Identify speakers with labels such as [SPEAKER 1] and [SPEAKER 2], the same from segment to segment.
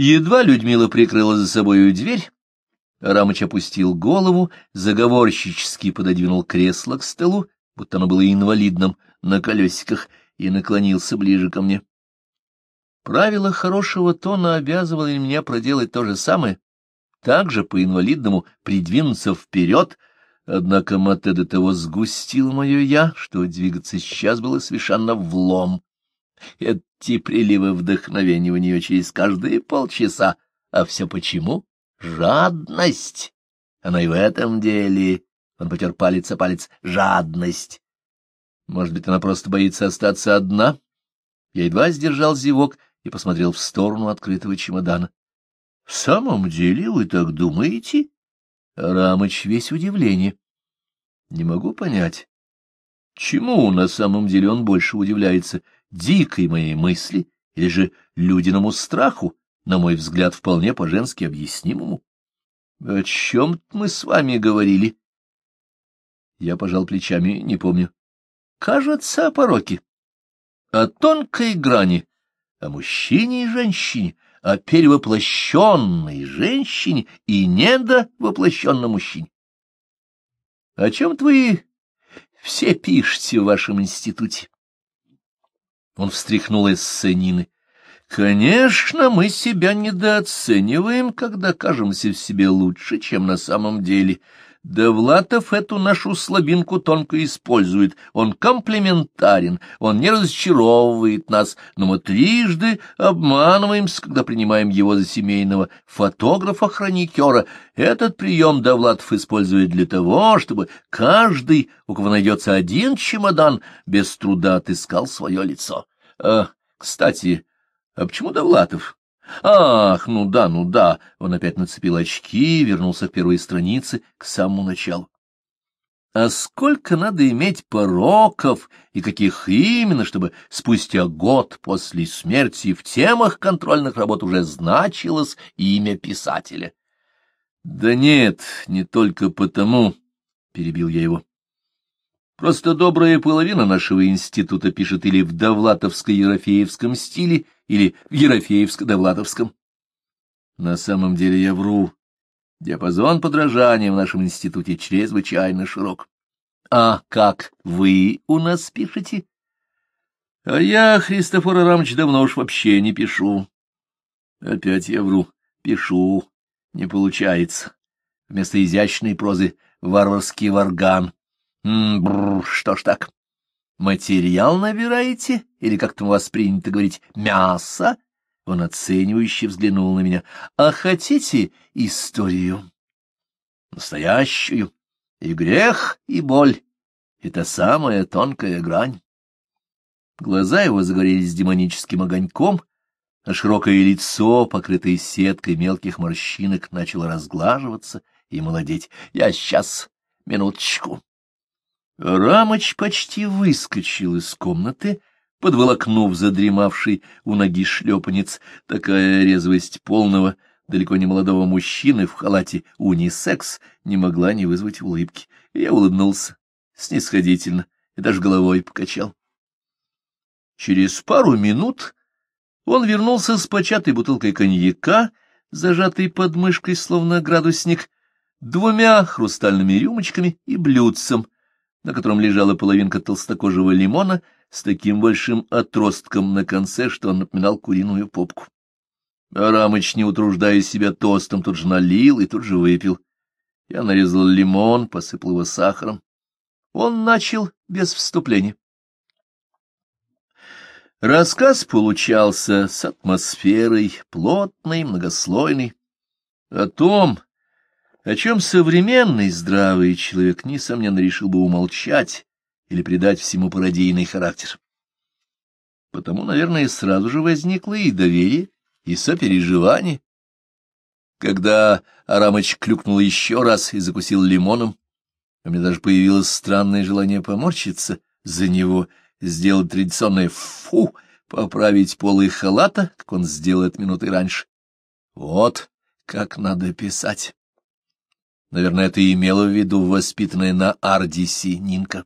[SPEAKER 1] Едва Людмила прикрыла за собою дверь, Рамыч опустил голову, заговорщически пододвинул кресло к столу, будто оно было инвалидным, на колесиках, и наклонился ближе ко мне. Правила хорошего тона обязывали меня проделать то же самое, также по-инвалидному придвинуться вперед, однако Мате до того сгустил мое «я», что двигаться сейчас было совершенно влом. Эти приливы вдохновения у нее через каждые полчаса. А все почему? Жадность. Она и в этом деле. Он потер палец о палец. Жадность. Может быть, она просто боится остаться одна? Я едва сдержал зевок и посмотрел в сторону открытого чемодана. — В самом деле вы так думаете? Рамыч весь удивление. Не могу понять, чему на самом деле он больше удивляется, дикой моей мысли или же людиному страху, на мой взгляд, вполне по-женски объяснимому. О чем мы с вами говорили? Я пожал плечами, не помню. Кажется, о пороке. О тонкой грани, о мужчине и женщине, о перевоплощенной женщине и недовоплощенном мужчине. О чем вы все пишете в вашем институте? Он встряхнул эссенины. Конечно, мы себя недооцениваем, когда кажемся в себе лучше, чем на самом деле. Довлатов эту нашу слабинку тонко использует. Он комплементарен, он не разочаровывает нас, но мы трижды обманываемся, когда принимаем его за семейного фотографа-хроникера. Этот прием Довлатов использует для того, чтобы каждый, у кого найдется один чемодан, без труда отыскал свое лицо. А, кстати, а почему Довлатов? Ах, ну да, ну да. Он опять нацепил очки вернулся к первой странице, к самому началу. А сколько надо иметь пороков, и каких именно, чтобы спустя год после смерти в темах контрольных работ уже значилось имя писателя? — Да нет, не только потому, — перебил я его. Просто добрая половина нашего института пишет или в довлатовско-ерофеевском стиле, или в ерофеевско-довлатовском. На самом деле я вру. Диапазон подражания в нашем институте чрезвычайно широк. А как вы у нас пишете? А я, Христофор Арамович, давно уж вообще не пишу. Опять я вру. Пишу. Не получается. Вместо изящной прозы варварский варган. М -бр, что ж так? Материал набираете? Или как там у вас принято говорить, мясо? Он оценивающе взглянул на меня. А хотите историю? Настоящую. И грех, и боль. Это самая тонкая грань. Глаза его загорелись демоническим огоньком, а широкое лицо, покрытое сеткой мелких морщинок, начало разглаживаться и молодеть. Я сейчас, минуточку. Рамыч почти выскочил из комнаты, подволокнув задремавший у ноги шлепанец. Такая резвость полного, далеко не молодого мужчины в халате унисекс не могла не вызвать улыбки. Я улыбнулся снисходительно и даже головой покачал. Через пару минут он вернулся с початой бутылкой коньяка, зажатой под мышкой, словно градусник, двумя хрустальными рюмочками и блюдцем — на котором лежала половинка толстокожего лимона с таким большим отростком на конце, что он напоминал куриную попку. Арамыч, не утруждая себя тостом, тут же налил и тут же выпил. Я нарезал лимон, посыпал его сахаром. Он начал без вступления. Рассказ получался с атмосферой, плотной, многослойной, о том, о чем современный здравый человек, несомненно, решил бы умолчать или придать всему пародийный характер. Потому, наверное, сразу же возникло и доверие, и сопереживание. Когда Арамыч клюкнул еще раз и закусил лимоном, у меня даже появилось странное желание поморщиться за него, сделать традиционное «фу», поправить полы халата, как он сделает минуты раньше. Вот как надо писать. Наверное, это имела в виду воспитанная на Ардисе Нинка.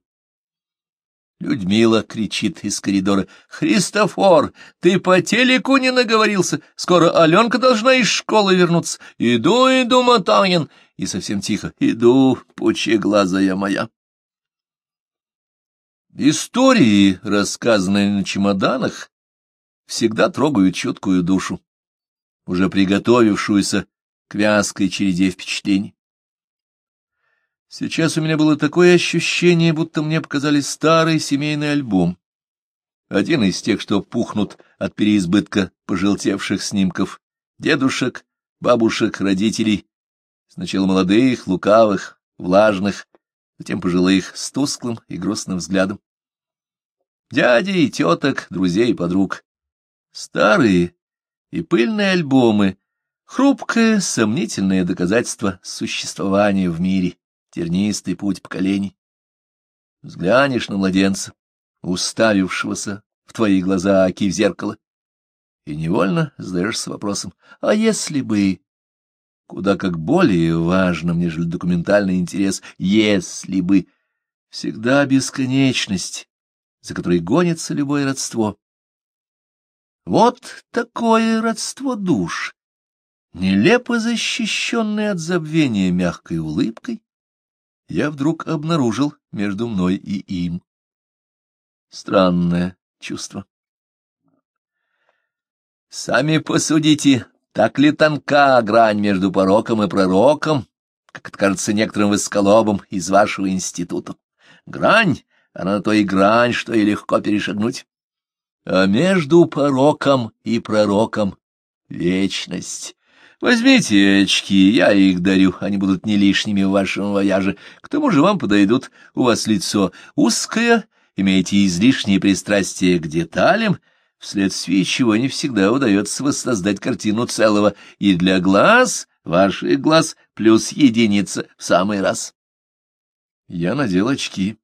[SPEAKER 1] Людмила кричит из коридора. «Христофор, ты по телеку не наговорился? Скоро Аленка должна из школы вернуться. Иду, иду, Матанин!» И совсем тихо. «Иду, пучеглазая моя!» Истории, рассказанные на чемоданах, всегда трогают чуткую душу, уже приготовившуюся к вязкой череде впечатлений. Сейчас у меня было такое ощущение, будто мне показали старый семейный альбом. Один из тех, что пухнут от переизбытка пожелтевших снимков дедушек, бабушек, родителей, сначала молодых, лукавых, влажных, затем пожилых, с тусклым и грустным взглядом. Дядей, теток, друзей и подруг. Старые и пыльные альбомы, хрупкое, сомнительное доказательство существования в мире тернистый путь поколений. Взглянешь на младенца, уставившегося в твои глаза оки в зеркало, и невольно задаешься вопросом, а если бы... Куда как более важным, нежели документальный интерес, если бы... Всегда бесконечность, за которой гонится любое родство. Вот такое родство душ, нелепо защищенное от забвения мягкой улыбкой, я вдруг обнаружил между мной и им. Странное чувство. Сами посудите, так ли тонка грань между пороком и пророком, как это кажется некоторым высколобам из вашего института. Грань, она на то и грань, что и легко перешагнуть. А между пороком и пророком — вечность. Возьмите очки, я их дарю, они будут не лишними в вашем вояже. К тому же вам подойдут, у вас лицо узкое, имеете излишние пристрастия к деталям, вследствие чего не всегда удается воссоздать картину целого, и для глаз, ваших глаз, плюс единица в самый раз. Я надел очки.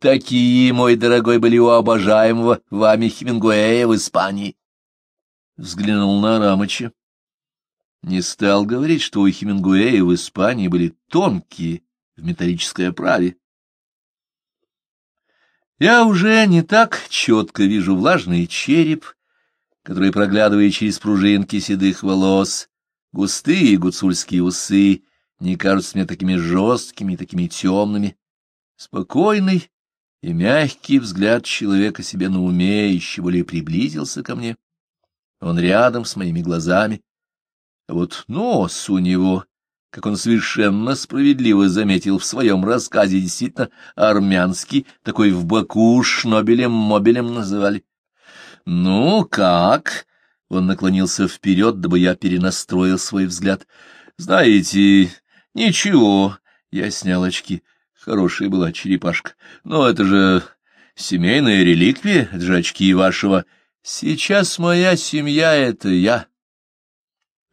[SPEAKER 1] Такие, мой дорогой, были у обожаемого вами Хемингуэя в Испании. Взглянул на Рамыча. Не стал говорить, что у Хемингуэя в Испании были тонкие в металлической оправе. Я уже не так четко вижу влажный череп, который, проглядывая через пружинки седых волос, густые гуцульские усы, не кажутся мне такими жесткими и такими темными. Спокойный и мягкий взгляд человека себе на уме еще более приблизился ко мне. Он рядом с моими глазами, а вот нос у него, как он совершенно справедливо заметил в своем рассказе, действительно армянский, такой в Баку шнобелем-мобелем называли. «Ну, как?» — он наклонился вперед, дабы я перенастроил свой взгляд. «Знаете, ничего». Я снял очки. Хорошая была черепашка. Но это же семейная реликвия, это же очки вашего. Сейчас моя семья — это я.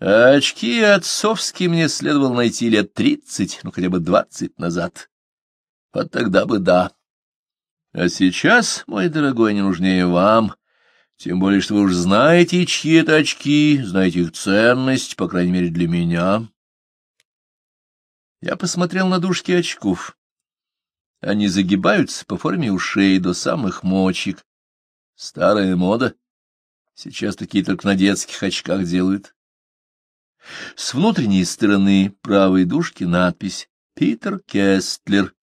[SPEAKER 1] А очки отцовские мне следовало найти лет тридцать, ну хотя бы двадцать назад. Вот тогда бы да. А сейчас, мой дорогой, не нужнее вам, тем более, что вы уж знаете, чьи это очки, знаете их ценность, по крайней мере, для меня. Я посмотрел на дужки очков. Они загибаются по форме ушей до самых мочек. Старая мода. Сейчас такие только на детских очках делают. С внутренней стороны правой дужки надпись «Питер Кестлер».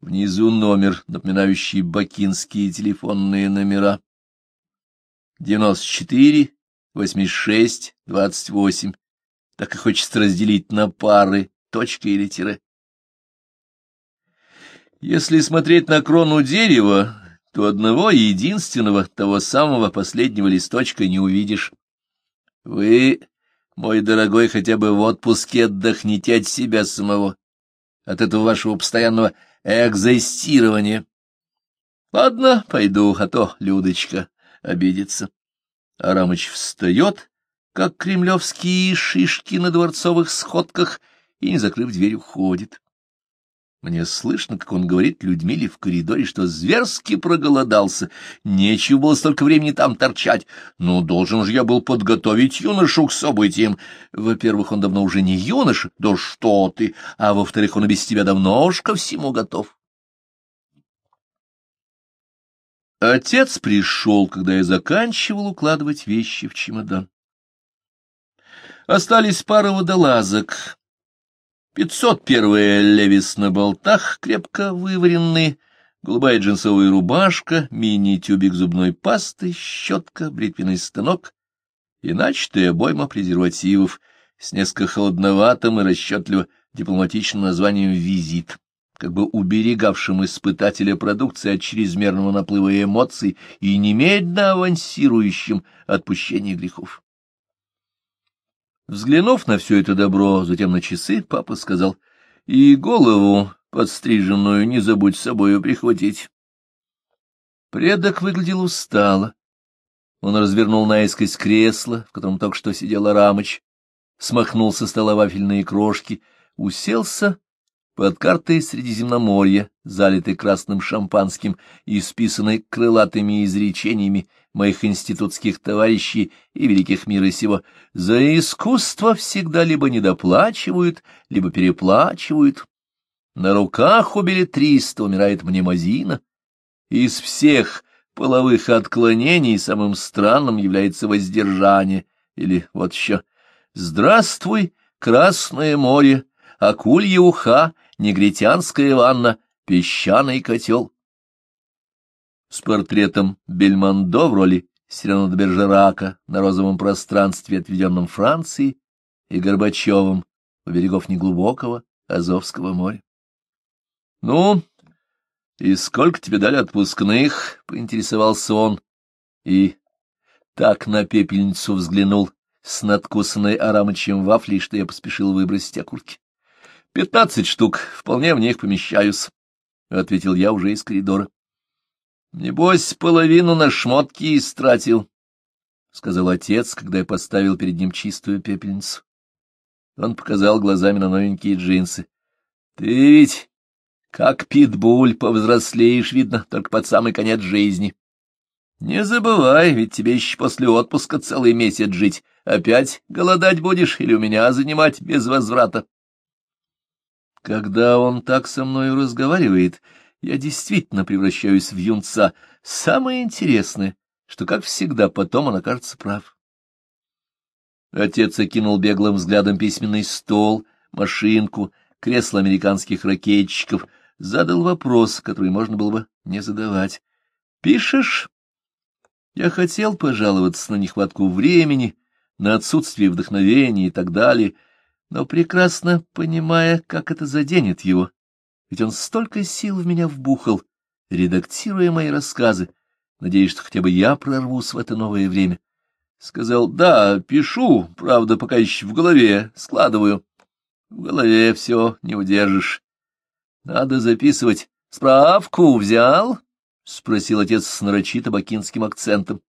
[SPEAKER 1] Внизу номер, напоминающий бакинские телефонные номера. 94, 86, 28. Так и хочется разделить на пары, точка или тире. Если смотреть на крону дерева, то одного единственного, того самого последнего листочка не увидишь. Вы мой дорогой, хотя бы в отпуске отдохните от себя самого, от этого вашего постоянного экзостирования. Ладно, пойду, а то Людочка обидится. Арамыч встает, как кремлевские шишки на дворцовых сходках, и, не закрыв дверь, уходит. Мне слышно, как он говорит Людмиле в коридоре, что зверски проголодался. Нечего было столько времени там торчать. Но должен же я был подготовить юношу к событиям. Во-первых, он давно уже не юноша, да что ты, а во-вторых, он и без тебя давно уж ко всему готов. Отец пришел, когда я заканчивал укладывать вещи в чемодан. Остались пара водолазок. Пятьсот первая левис на болтах, крепко вываренные, голубая джинсовая рубашка, мини-тюбик зубной пасты, щетка, бритвенный станок и начатая обойма презервативов с несколько холодноватым и расчетливо дипломатичным названием «Визит», как бы уберегавшим испытателя продукции от чрезмерного наплыва эмоций и немедленно авансирующим отпущение грехов. Взглянув на все это добро, затем на часы, папа сказал, «И голову подстриженную не забудь с собою прихватить». Предок выглядел устало. Он развернул наискось кресло, в котором только что сидел Арамыч, смахнул со стола вафельные крошки, уселся под картой Средиземноморья, залитой красным шампанским и списанной крылатыми изречениями моих институтских товарищей и великих мира сего, за искусство всегда либо недоплачивают, либо переплачивают. На руках у билетриста умирает мнемозина. Из всех половых отклонений самым странным является воздержание, или вот еще «Здравствуй, Красное море, акулья уха, негритянская ванна, песчаный котел. С портретом Бельмондо в роли Сирена Бержерака на розовом пространстве, отведенном Франции, и Горбачевым у берегов неглубокого Азовского моря. — Ну, и сколько тебе дали отпускных? — поинтересовался он. И так на пепельницу взглянул с надкусанной арамычем вафлей, что я поспешил выбросить окурки. — Пятнадцать штук, вполне в них помещаюсь, — ответил я уже из коридора. — Небось, половину на шмотки истратил, — сказал отец, когда я поставил перед ним чистую пепельницу. Он показал глазами на новенькие джинсы. — Ты ведь как питбуль повзрослеешь, видно, только под самый конец жизни. Не забывай, ведь тебе еще после отпуска целый месяц жить. Опять голодать будешь или у меня занимать без возврата? Когда он так со мной разговаривает, я действительно превращаюсь в юнца. Самое интересное, что, как всегда, потом он окажется прав. Отец окинул беглым взглядом письменный стол, машинку, кресло американских ракетчиков, задал вопрос, который можно было бы не задавать. «Пишешь?» Я хотел пожаловаться на нехватку времени, на отсутствие вдохновения и так далее, — но прекрасно понимая, как это заденет его, ведь он столько сил в меня вбухал, редактируя мои рассказы, надеясь, что хотя бы я прорвусь в это новое время. Сказал, да, пишу, правда, пока еще в голове, складываю. В голове все не удержишь. Надо записывать. Справку взял? — спросил отец с нарочито бакинским акцентом.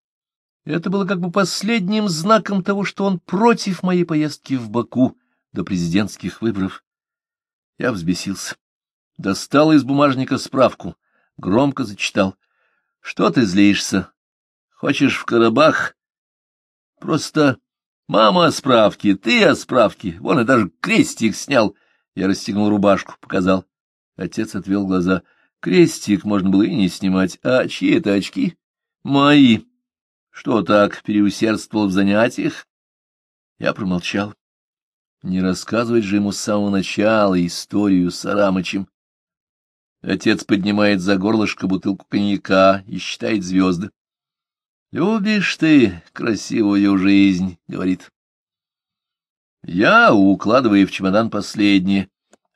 [SPEAKER 1] Это было как бы последним знаком того, что он против моей поездки в Баку, до президентских выборов. Я взбесился. Достал из бумажника справку, громко зачитал. — Что ты злишься? Хочешь в Карабах? Просто мама о справке, ты о справке. Вон и даже крестик снял. Я расстегнул рубашку, показал. Отец отвел глаза. Крестик можно было и не снимать. А чьи это очки? Мои. Что так, переусердствовал в занятиях? Я промолчал. Не рассказывать же ему с самого начала историю с Арамычем. Отец поднимает за горлышко бутылку коньяка и считает звезды. — Любишь ты красивую жизнь, — говорит. Я, укладывая в чемодан последнее,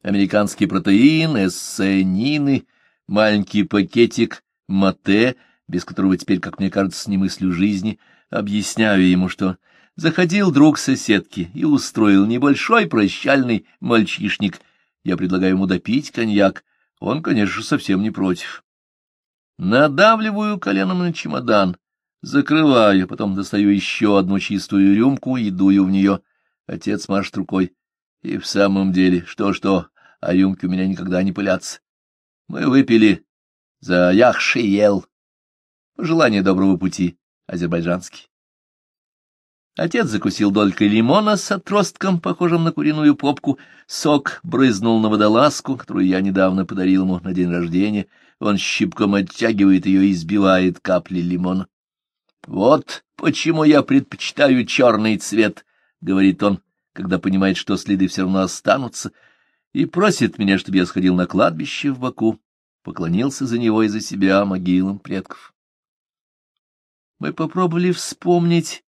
[SPEAKER 1] американский протеин, эссе Нины, маленький пакетик мате, без которого теперь, как мне кажется, не мыслю жизни, объясняю ему, что заходил друг соседки и устроил небольшой прощальный мальчишник. Я предлагаю ему допить коньяк. Он, конечно, совсем не против. Надавливаю коленом на чемодан, закрываю, потом достаю еще одну чистую рюмку и дую в нее. Отец машет рукой. И в самом деле, что-что, а рюмки у меня никогда не пылятся. Мы выпили за Яхшиел. Пожелание доброго пути, азербайджанский. Отец закусил долькой лимона с отростком, похожим на куриную попку. Сок брызнул на водолазку, которую я недавно подарил ему на день рождения. Он щипком оттягивает ее и избивает капли лимона. — Вот почему я предпочитаю черный цвет, — говорит он, когда понимает, что следы все равно останутся, и просит меня, чтобы я сходил на кладбище в Баку, поклонился за него и за себя могилам предков. Мы попробовали вспомнить,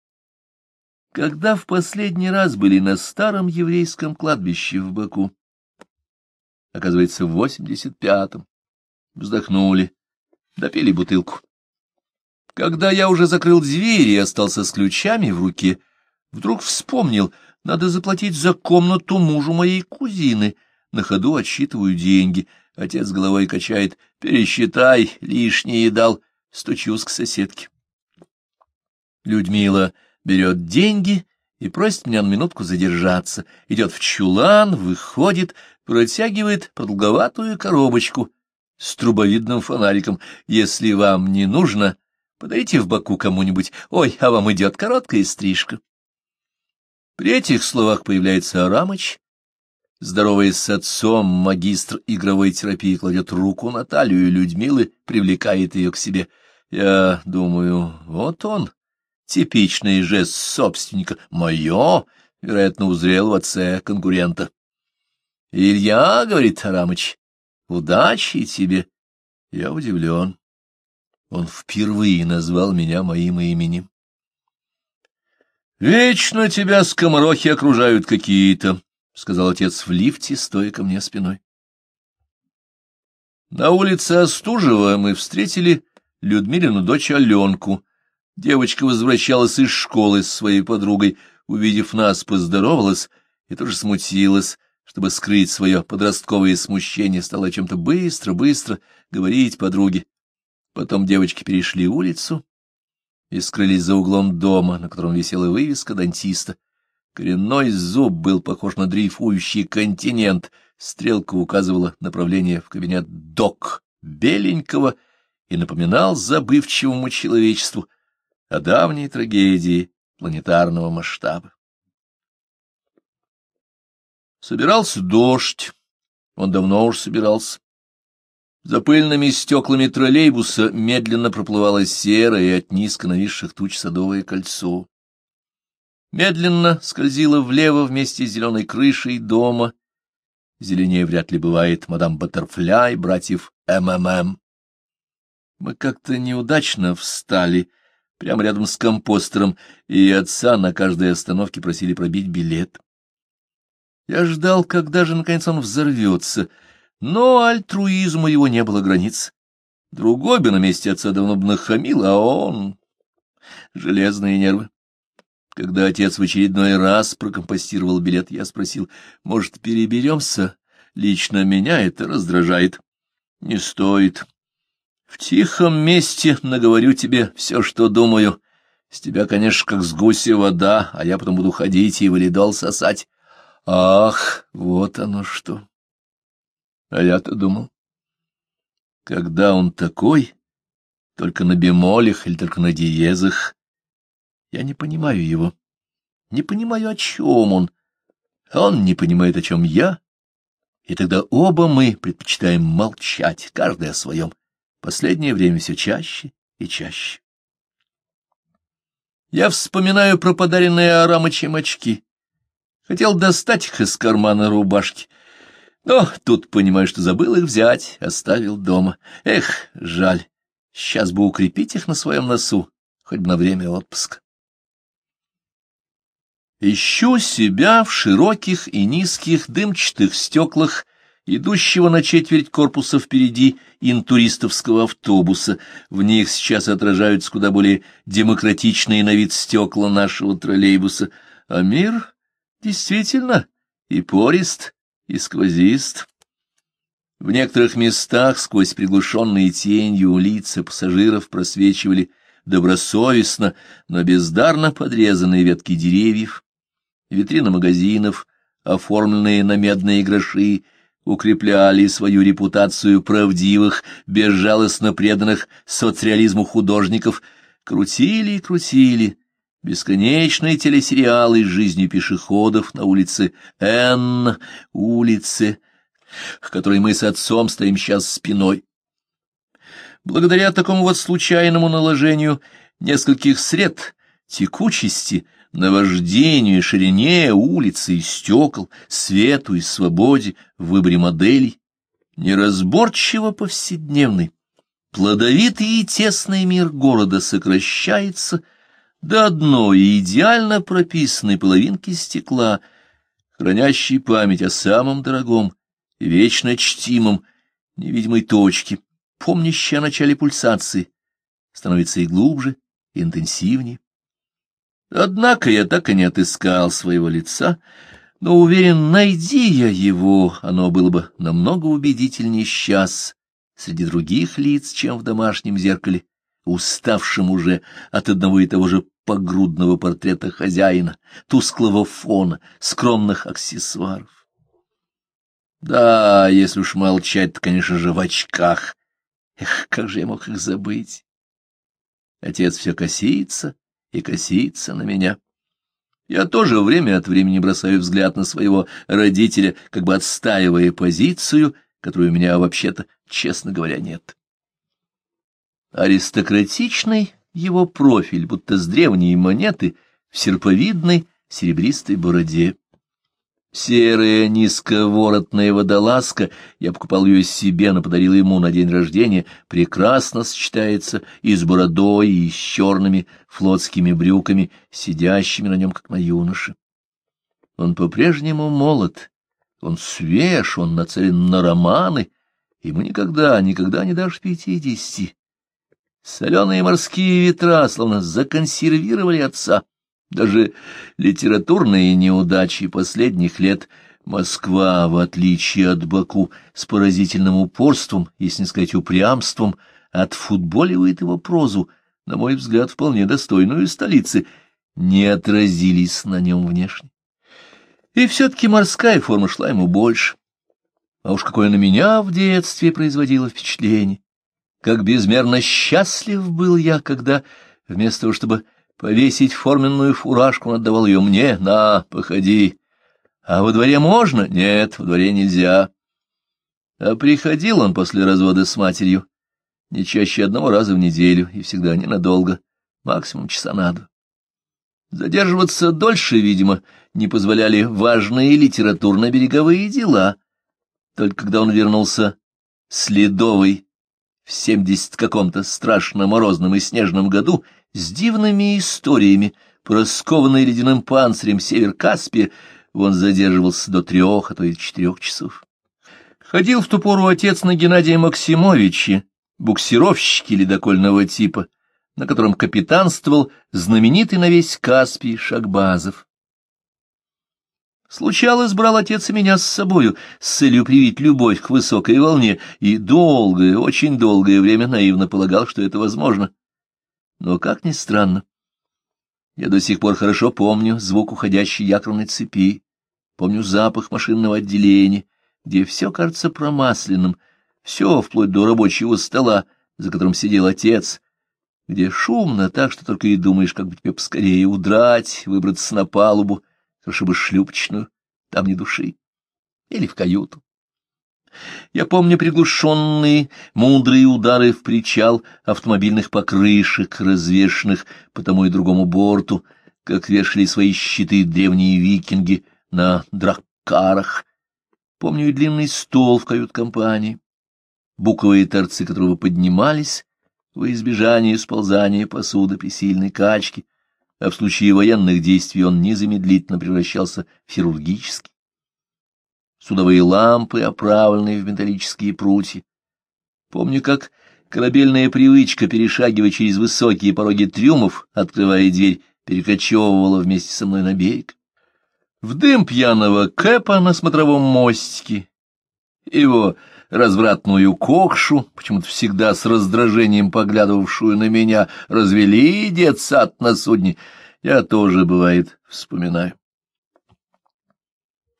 [SPEAKER 1] когда в последний раз были на старом еврейском кладбище в Баку. Оказывается, в восемьдесят пятом. Вздохнули, допили бутылку. Когда я уже закрыл дверь и остался с ключами в руке, вдруг вспомнил, надо заплатить за комнату мужу моей кузины. На ходу отсчитываю деньги. Отец головой качает. Пересчитай, лишнее дал. Стучусь к соседке. Людмила берет деньги и просит меня на минутку задержаться. Идет в чулан, выходит, протягивает продолговатую коробочку с трубовидным фонариком. Если вам не нужно, подайте в боку кому-нибудь. Ой, а вам идет короткая стрижка. При этих словах появляется Арамыч. Здороваясь с отцом, магистр игровой терапии кладет руку на талию Людмилы, привлекает ее к себе. Я думаю, вот он, типичный жест собственника. Мое, вероятно, узрел в отце конкурента. — Илья, — говорит Арамыч, — удачи тебе. Я удивлен. Он впервые назвал меня моим именем. «Вечно тебя скоморохи окружают какие-то», — сказал отец в лифте, стоя ко мне спиной. На улице Остужева мы встретили Людмилину дочь Аленку. Девочка возвращалась из школы с своей подругой, увидев нас, поздоровалась и тоже смутилась, чтобы скрыть свое подростковое смущение, стала чем-то быстро-быстро говорить подруге. Потом девочки перешли улицу и скрылись за углом дома, на котором висела вывеска дантиста. Коренной зуб был похож на дрейфующий континент, стрелка указывала направление в кабинет док беленького и напоминал забывчивому человечеству о давней трагедии планетарного масштаба. Собирался дождь, он давно уж собирался. За пыльными стеклами троллейбуса медленно проплывало серое от низко нависших туч садовое кольцо. Медленно скользило влево вместе с зеленой крышей дома. Зеленее вряд ли бывает мадам Баттерфляй, братьев МММ. Мы как-то неудачно встали прямо рядом с компостером, и отца на каждой остановке просили пробить билет. Я ждал, когда же, наконец, он взорвется — но альтруизму его не было границ. Другой бы на месте отца давно бы нахамил, а он... Железные нервы. Когда отец в очередной раз прокомпостировал билет, я спросил, может, переберемся? Лично меня это раздражает. Не стоит. В тихом месте наговорю тебе все, что думаю. С тебя, конечно, как с гуся вода, а я потом буду ходить и валидол сосать. Ах, вот оно что! А я-то думал, когда он такой, только на бемолях или только на диезах, я не понимаю его, не понимаю, о чем он, он не понимает, о чем я, и тогда оба мы предпочитаем молчать, каждый о своем. Последнее время все чаще и чаще. Я вспоминаю про подаренные Арамычем очки. Хотел достать их из кармана рубашки — но тут понимаю, что забыл их взять, оставил дома. Эх, жаль, сейчас бы укрепить их на своем носу, хоть бы на время отпуска. Ищу себя в широких и низких дымчатых стеклах, идущего на четверть корпуса впереди интуристовского автобуса. В них сейчас отражаются куда более демократичные на вид стекла нашего троллейбуса. А мир действительно и порист, и сквозист. В некоторых местах сквозь приглушенные тенью лица пассажиров просвечивали добросовестно, но бездарно подрезанные ветки деревьев, витрины магазинов, оформленные на медные гроши, укрепляли свою репутацию правдивых, безжалостно преданных соцреализму художников, крутили и крутили, Бесконечные телесериалы с жизнью пешеходов на улице Н, улице, к которой мы с отцом стоим сейчас спиной. Благодаря такому вот случайному наложению нескольких сред, текучести, наваждению, ширине улицы и стекол, свету и свободе в выборе моделей, неразборчиво повседневный, плодовитый и тесный мир города сокращается до одной идеально прописанной половинки стекла, хранящей память о самом дорогом, вечно чтимом, невидимой точке, помнящей о начале пульсации, становится и глубже, и интенсивнее. Однако я так и не отыскал своего лица, но уверен, найди я его, оно было бы намного убедительнее сейчас среди других лиц, чем в домашнем зеркале, уставшим уже от одного и того же погрудного портрета хозяина, тусклого фона, скромных аксессуаров. Да, если уж молчать, то, конечно же, в очках. Эх, как же я мог их забыть? Отец все косится и косится на меня. Я тоже время от времени бросаю взгляд на своего родителя, как бы отстаивая позицию, которую у меня вообще-то, честно говоря, нет. Аристократичный его профиль, будто с древней монеты, в серповидной серебристой бороде. Серая низковоротная водолазка, я покупал ее себе, но подарил ему на день рождения, прекрасно сочетается и с бородой, и с черными флотскими брюками, сидящими на нем, как на юноше. Он по-прежнему молод, он свеж, он нацелен на романы, ему никогда, никогда не дашь пятидесяти. Соленые морские ветра словно законсервировали отца. Даже литературные неудачи последних лет Москва, в отличие от Баку, с поразительным упорством, если не сказать упрямством, отфутболивает его прозу, на мой взгляд, вполне достойную столицы, не отразились на нем внешне. И все-таки морская форма шла ему больше. А уж какое на меня в детстве производило впечатление. Как безмерно счастлив был я, когда, вместо того, чтобы Повесить форменную фуражку он отдавал ее мне. На, походи. А во дворе можно? Нет, во дворе нельзя. А приходил он после развода с матерью не чаще одного раза в неделю и всегда ненадолго, максимум часа на два. Задерживаться дольше, видимо, не позволяли важные литературно-береговые дела. Только когда он вернулся следовый в семьдесят каком-то страшно морозном и снежном году с дивными историями, проскованный ледяным панцирем север Каспия, он задерживался до трех, а то и четырех часов. Ходил в ту пору отец на Геннадия Максимовича, буксировщики ледокольного типа, на котором капитанствовал знаменитый на весь Каспий Шагбазов. Случалось, брал отец и меня с собою, с целью привить любовь к высокой волне, и долгое, очень долгое время наивно полагал, что это возможно. Но, как ни странно, я до сих пор хорошо помню звук уходящей якорной цепи, помню запах машинного отделения, где все кажется промасленным, все вплоть до рабочего стола, за которым сидел отец, где шумно так, что только и думаешь, как бы тебе поскорее удрать, выбраться на палубу, хорошо бы шлюпочную, там ни души, или в каюту. Я помню приглушенные, мудрые удары в причал автомобильных покрышек, развешенных по тому и другому борту, как вешали свои щиты древние викинги на драккарах. Помню и длинный стол в кают-компании, буковые торцы которого поднимались во избежание сползания посуды при сильной качке, а в случае военных действий он незамедлительно превращался в хирургический судовые лампы, оправленные в металлические прутья. Помню, как корабельная привычка, перешагивая через высокие пороги трюмов, открывая дверь, перекочевывала вместе со мной на берег. В дым пьяного кэпа на смотровом мостике, его развратную кокшу, почему-то всегда с раздражением поглядывавшую на меня, развели детсад на судне, я тоже, бывает, вспоминаю.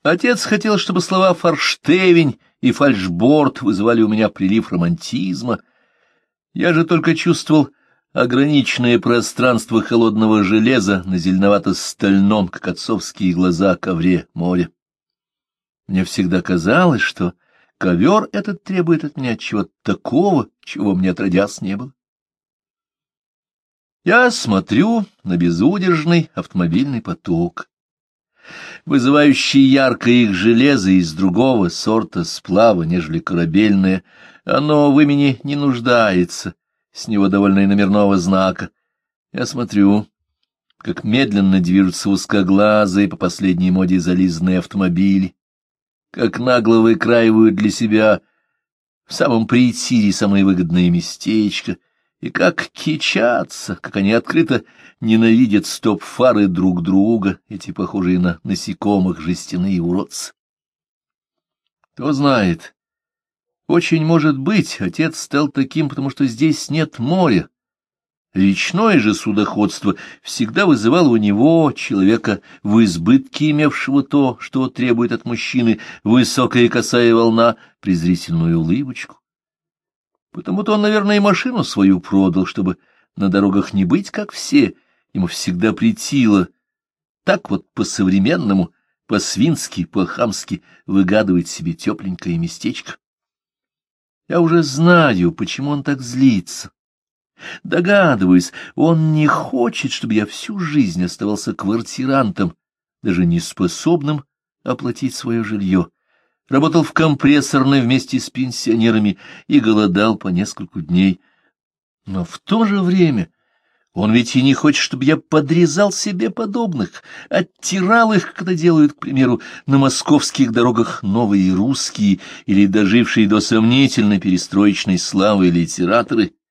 [SPEAKER 1] Отец хотел, чтобы слова «форштевень» и «фальшборд» вызывали у меня прилив романтизма. Я же только чувствовал ограниченное пространство холодного железа на зеленовато-стальном, как отцовские глаза, ковре моря. Мне всегда казалось, что ковер этот требует от меня чего-то такого, чего мне отродясь не было. Я смотрю на безудержный автомобильный поток, вызывающий яркое их железо из другого сорта сплава, нежели корабельное. Оно в имени не нуждается, с него довольно и номерного знака. Я смотрю, как медленно движутся узкоглазые по последней моде зализанные автомобили, как нагло выкраивают для себя в самом приитире самое выгодное местечко, и как кичатся, как они открыто ненавидят стоп-фары друг друга, эти похожие на насекомых жестяные уродцы. Кто знает, очень может быть, отец стал таким, потому что здесь нет моря, Речное же судоходство всегда вызывало у него, человека в избытке имевшего то, что требует от мужчины высокая косая волна, презрительную улыбочку. Потому-то он, наверное, и машину свою продал, чтобы на дорогах не быть, как все, ему всегда притило. Так вот по-современному, по-свински, по-хамски выгадывать себе тепленькое местечко. Я уже знаю, почему он так злится. Догадываюсь, он не хочет, чтобы я всю жизнь оставался квартирантом, даже не способным оплатить свое жилье. Работал в компрессорной вместе с пенсионерами и голодал по нескольку дней. Но в то же время он ведь и не хочет, чтобы я подрезал себе подобных, оттирал их, когда делают, к примеру, на московских дорогах новые русские или дожившие до сомнительной перестроечной славы литераторы —